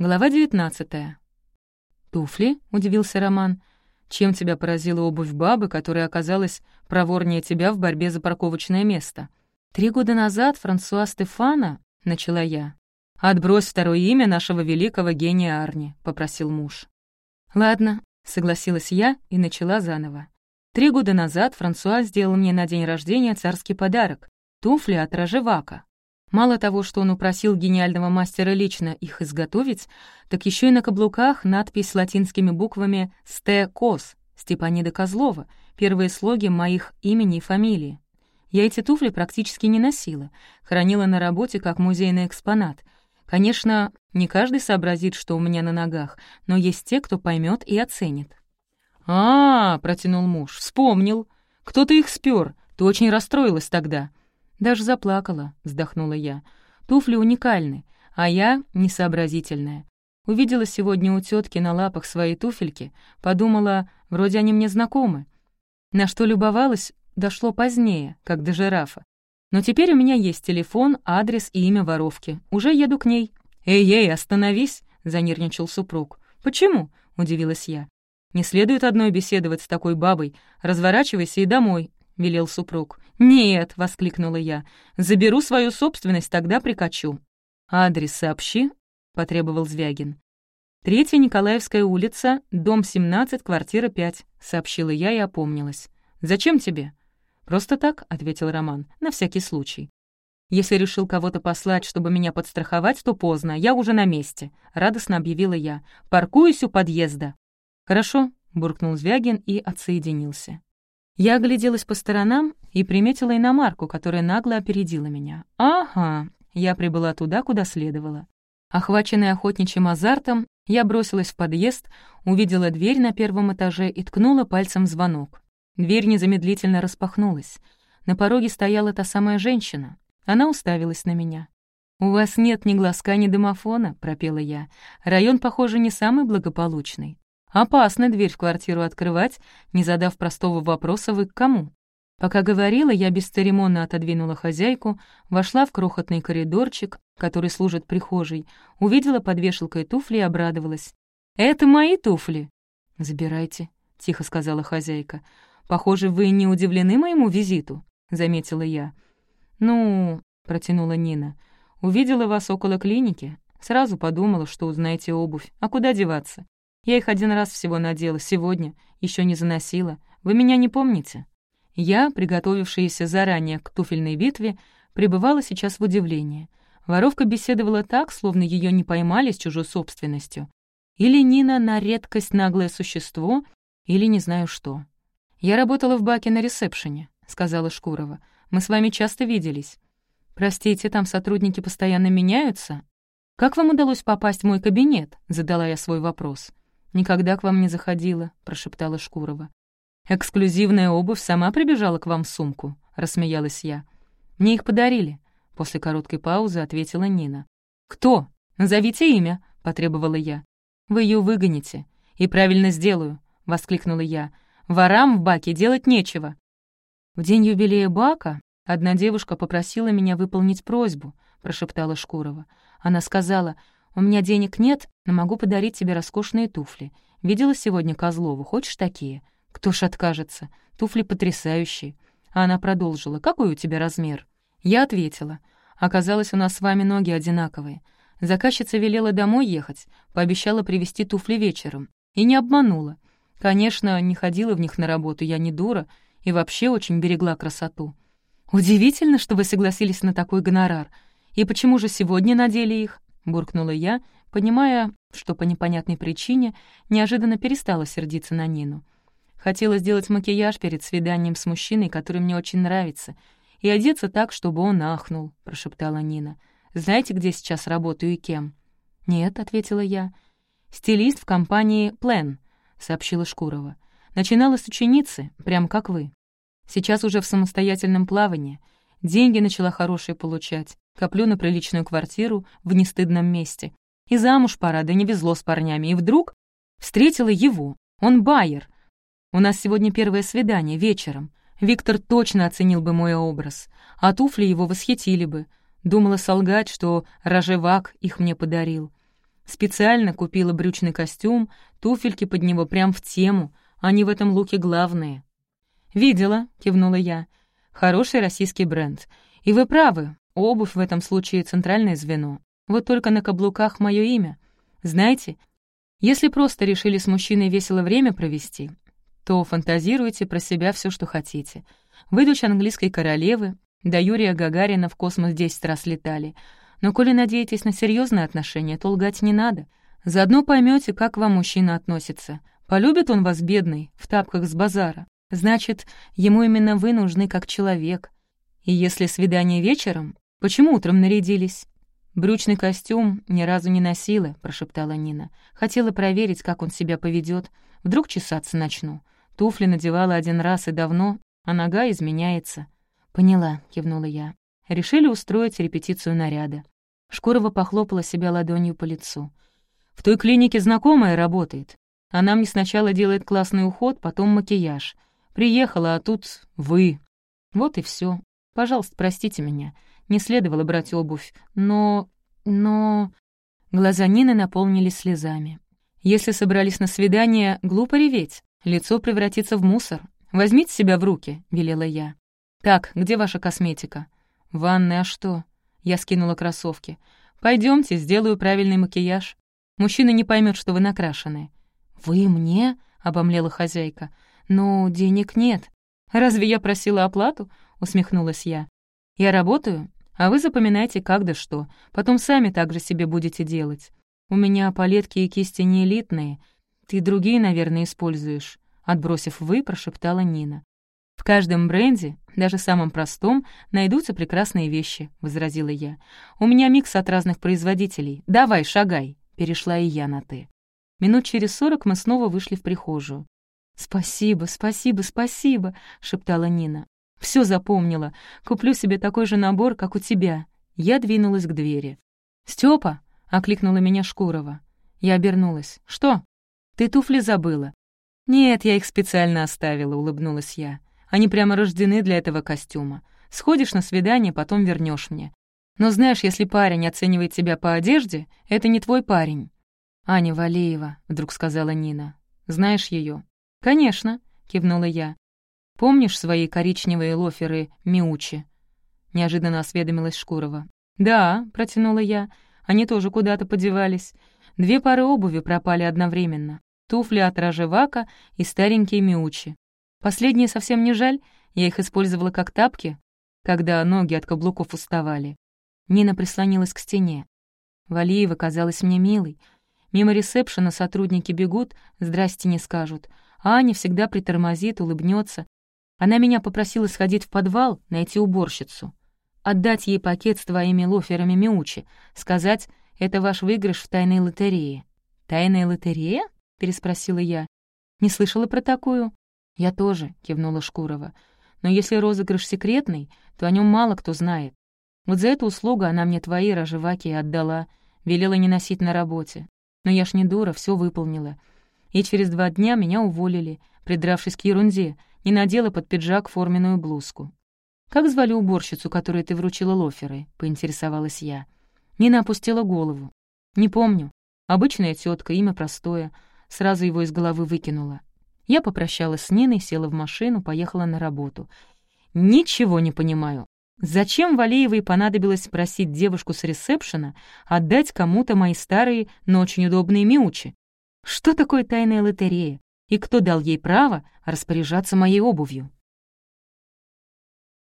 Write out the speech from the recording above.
Глава 19. «Туфли?» — удивился Роман. «Чем тебя поразила обувь бабы, которая оказалась проворнее тебя в борьбе за парковочное место?» «Три года назад Франсуа Стефана», — начала я. «Отбрось второе имя нашего великого гения Арни», — попросил муж. «Ладно», — согласилась я и начала заново. Три года назад Франсуа сделал мне на день рождения царский подарок — туфли от Рожевака. Мало того, что он упросил гениального мастера лично их изготовить, так еще и на каблуках надпись с латинскими буквами «Сте Кос» Степанида Козлова, первые слоги моих имени и фамилии. Я эти туфли практически не носила, хранила на работе как музейный экспонат. Конечно, не каждый сообразит, что у меня на ногах, но есть те, кто поймет и оценит. «А, -а — протянул муж, — вспомнил. Кто-то их спер. Ты очень расстроилась тогда. «Даже заплакала», — вздохнула я. «Туфли уникальны, а я несообразительная. Увидела сегодня у тетки на лапах свои туфельки, подумала, вроде они мне знакомы. На что любовалась, дошло позднее, как до жирафа. Но теперь у меня есть телефон, адрес и имя воровки. Уже еду к ней. «Эй-эй, остановись!» — занервничал супруг. «Почему?» — удивилась я. «Не следует одной беседовать с такой бабой. Разворачивайся и домой. — велел супруг. «Нет!» — воскликнула я. «Заберу свою собственность, тогда прикачу». «Адрес сообщи», — потребовал Звягин. «Третья Николаевская улица, дом 17, квартира 5», — сообщила я и опомнилась. «Зачем тебе?» «Просто так», — ответил Роман, — «на всякий случай». «Если решил кого-то послать, чтобы меня подстраховать, то поздно, я уже на месте», — радостно объявила я. «Паркуюсь у подъезда». «Хорошо», — буркнул Звягин и отсоединился. Я огляделась по сторонам и приметила иномарку, которая нагло опередила меня. «Ага!» Я прибыла туда, куда следовало. Охваченная охотничьим азартом, я бросилась в подъезд, увидела дверь на первом этаже и ткнула пальцем звонок. Дверь незамедлительно распахнулась. На пороге стояла та самая женщина. Она уставилась на меня. «У вас нет ни глазка, ни домофона», — пропела я. «Район, похоже, не самый благополучный». Опасно дверь в квартиру открывать, не задав простого вопроса «Вы к кому?». Пока говорила, я бесцеремонно отодвинула хозяйку, вошла в крохотный коридорчик, который служит прихожей, увидела под вешалкой туфли и обрадовалась. «Это мои туфли!» «Забирайте», — тихо сказала хозяйка. «Похоже, вы не удивлены моему визиту», — заметила я. «Ну...» — протянула Нина. «Увидела вас около клиники. Сразу подумала, что узнаете обувь. А куда деваться? Я их один раз всего надела, сегодня, еще не заносила. Вы меня не помните?» Я, приготовившаяся заранее к туфельной битве, пребывала сейчас в удивлении. Воровка беседовала так, словно ее не поймали с чужой собственностью. Или Нина на редкость наглое существо, или не знаю что. «Я работала в баке на ресепшене», — сказала Шкурова. «Мы с вами часто виделись». «Простите, там сотрудники постоянно меняются?» «Как вам удалось попасть в мой кабинет?» — задала я свой вопрос. «Никогда к вам не заходила», — прошептала Шкурова. «Эксклюзивная обувь сама прибежала к вам в сумку», — рассмеялась я. «Мне их подарили», — после короткой паузы ответила Нина. «Кто? Назовите имя», — потребовала я. «Вы ее выгоните». «И правильно сделаю», — воскликнула я. «Ворам в баке делать нечего». В день юбилея бака одна девушка попросила меня выполнить просьбу, — прошептала Шкурова. Она сказала, «У меня денег нет, но могу подарить тебе роскошные туфли. Видела сегодня Козлову, хочешь такие? Кто ж откажется? Туфли потрясающие». А она продолжила, «Какой у тебя размер?» Я ответила, «Оказалось, у нас с вами ноги одинаковые. Заказчица велела домой ехать, пообещала привезти туфли вечером. И не обманула. Конечно, не ходила в них на работу, я не дура, и вообще очень берегла красоту. Удивительно, что вы согласились на такой гонорар. И почему же сегодня надели их? Буркнула я, понимая, что по непонятной причине неожиданно перестала сердиться на Нину. Хотела сделать макияж перед свиданием с мужчиной, который мне очень нравится, и одеться так, чтобы он ахнул, — прошептала Нина. «Знаете, где сейчас работаю и кем?» «Нет», — ответила я. «Стилист в компании «Плен», — сообщила Шкурова. «Начинала с ученицы, прям как вы. Сейчас уже в самостоятельном плавании. Деньги начала хорошие получать. Коплю на приличную квартиру в нестыдном месте. И замуж пора, да не везло с парнями. И вдруг встретила его. Он байер. У нас сегодня первое свидание, вечером. Виктор точно оценил бы мой образ, а туфли его восхитили бы. Думала солгать, что Рожевак их мне подарил. Специально купила брючный костюм, туфельки под него прям в тему, они в этом луке главные». «Видела», — кивнула я. «Хороший российский бренд. И вы правы, обувь в этом случае центральное звено. Вот только на каблуках мое имя. Знаете, если просто решили с мужчиной весело время провести, то фантазируйте про себя все, что хотите. Вы дочь английской королевы, до Юрия Гагарина в космос десять раз летали. Но коли надеетесь на серьезные отношения, то лгать не надо. Заодно поймете, как вам мужчина относится. Полюбит он вас, бедный, в тапках с базара. Значит, ему именно вы нужны как человек. И если свидание вечером, почему утром нарядились? «Брючный костюм ни разу не носила», — прошептала Нина. «Хотела проверить, как он себя поведет. Вдруг чесаться начну. Туфли надевала один раз и давно, а нога изменяется». «Поняла», — кивнула я. Решили устроить репетицию наряда. Шкурова похлопала себя ладонью по лицу. «В той клинике знакомая работает. Она мне сначала делает классный уход, потом макияж. Приехала, а тут вы. Вот и все. Пожалуйста, простите меня. Не следовало брать обувь, но... но...» Глаза Нины наполнились слезами. «Если собрались на свидание, глупо реветь. Лицо превратится в мусор. Возьмите себя в руки», — велела я. «Так, где ваша косметика?» «Ванная, а что?» Я скинула кроссовки. Пойдемте, сделаю правильный макияж. Мужчина не поймет, что вы накрашены». «Вы мне?» — обомлела хозяйка. «Ну, денег нет». «Разве я просила оплату?» — усмехнулась я. «Я работаю, а вы запоминайте как да что. Потом сами так же себе будете делать. У меня палетки и кисти не элитные. Ты другие, наверное, используешь». Отбросив «вы», прошептала Нина. «В каждом бренде, даже самом простом, найдутся прекрасные вещи», — возразила я. «У меня микс от разных производителей. Давай, шагай», — перешла и я на «ты». Минут через сорок мы снова вышли в прихожую. «Спасибо, спасибо, спасибо», — шептала Нина. Все запомнила. Куплю себе такой же набор, как у тебя». Я двинулась к двери. «Стёпа!» — окликнула меня Шкурова. Я обернулась. «Что?» «Ты туфли забыла». «Нет, я их специально оставила», — улыбнулась я. Они прямо рождены для этого костюма. Сходишь на свидание, потом вернешь мне. Но знаешь, если парень оценивает тебя по одежде, это не твой парень». «Аня Валеева», — вдруг сказала Нина. «Знаешь ее? «Конечно», — кивнула я. «Помнишь свои коричневые лоферы Миучи?» Неожиданно осведомилась Шкурова. «Да», — протянула я. «Они тоже куда-то подевались. Две пары обуви пропали одновременно. Туфли от Ражевака и старенькие Миучи. Последние совсем не жаль, я их использовала как тапки, когда ноги от каблуков уставали. Нина прислонилась к стене. Валиева казалась мне милой. Мимо ресепшена сотрудники бегут, здрасте не скажут. А Аня всегда притормозит, улыбнется. Она меня попросила сходить в подвал, найти уборщицу. Отдать ей пакет с твоими лоферами Миучи, сказать, это ваш выигрыш в тайной лотерее. «Тайная лотерея?» — переспросила я. «Не слышала про такую?» «Я тоже», — кивнула Шкурова. «Но если розыгрыш секретный, то о нем мало кто знает. Вот за эту услугу она мне твои рожеваки отдала, велела не носить на работе. Но я ж не дура, все выполнила. И через два дня меня уволили, придравшись к ерунде, не надела под пиджак форменную блузку. «Как звали уборщицу, которой ты вручила лоферы?» — поинтересовалась я. Нина опустила голову. «Не помню. Обычная тетка, имя простое. Сразу его из головы выкинула. Я попрощалась с Ниной, села в машину, поехала на работу. Ничего не понимаю. Зачем Валеевой понадобилось просить девушку с ресепшена отдать кому-то мои старые, но очень удобные миучи? Что такое тайная лотерея? И кто дал ей право распоряжаться моей обувью?